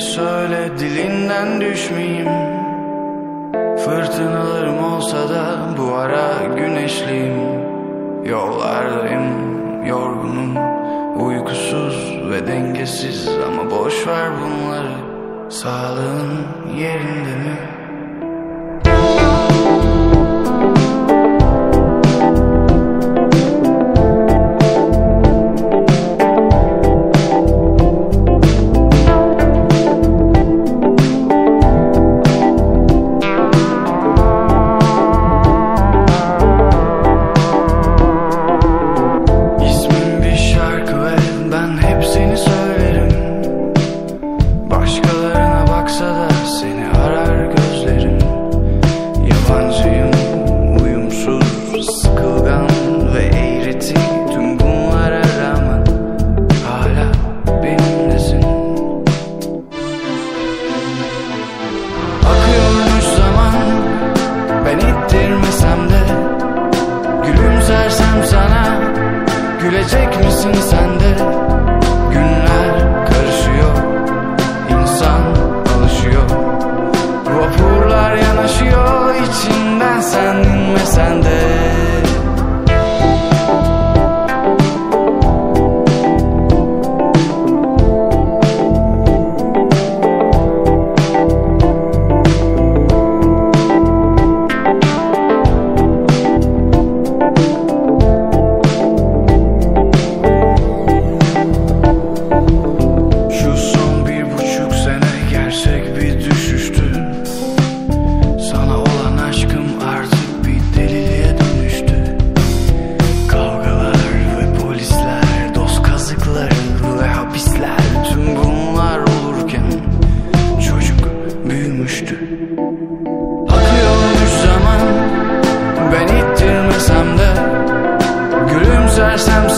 söyle dilinden düşmeyeyim. Fırtınalarım olsa da bu ara güneşliyim. Yollardayım yorgunum Uykusuz ve dengesiz. Ama boş ver bunları Sağlığın yerinde mi?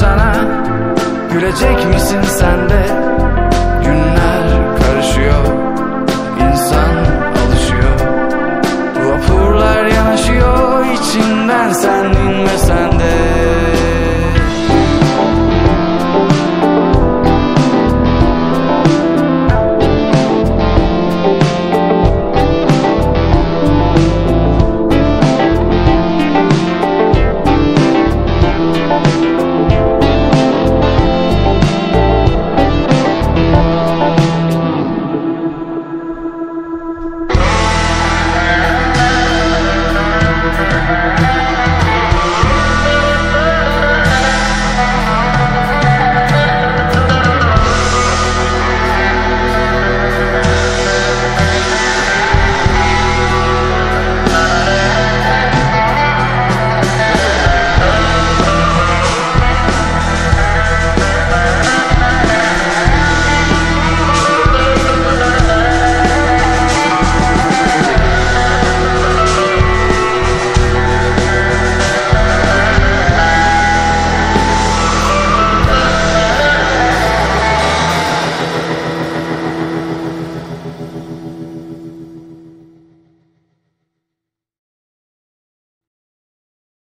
sana. Gülecek misin sen de?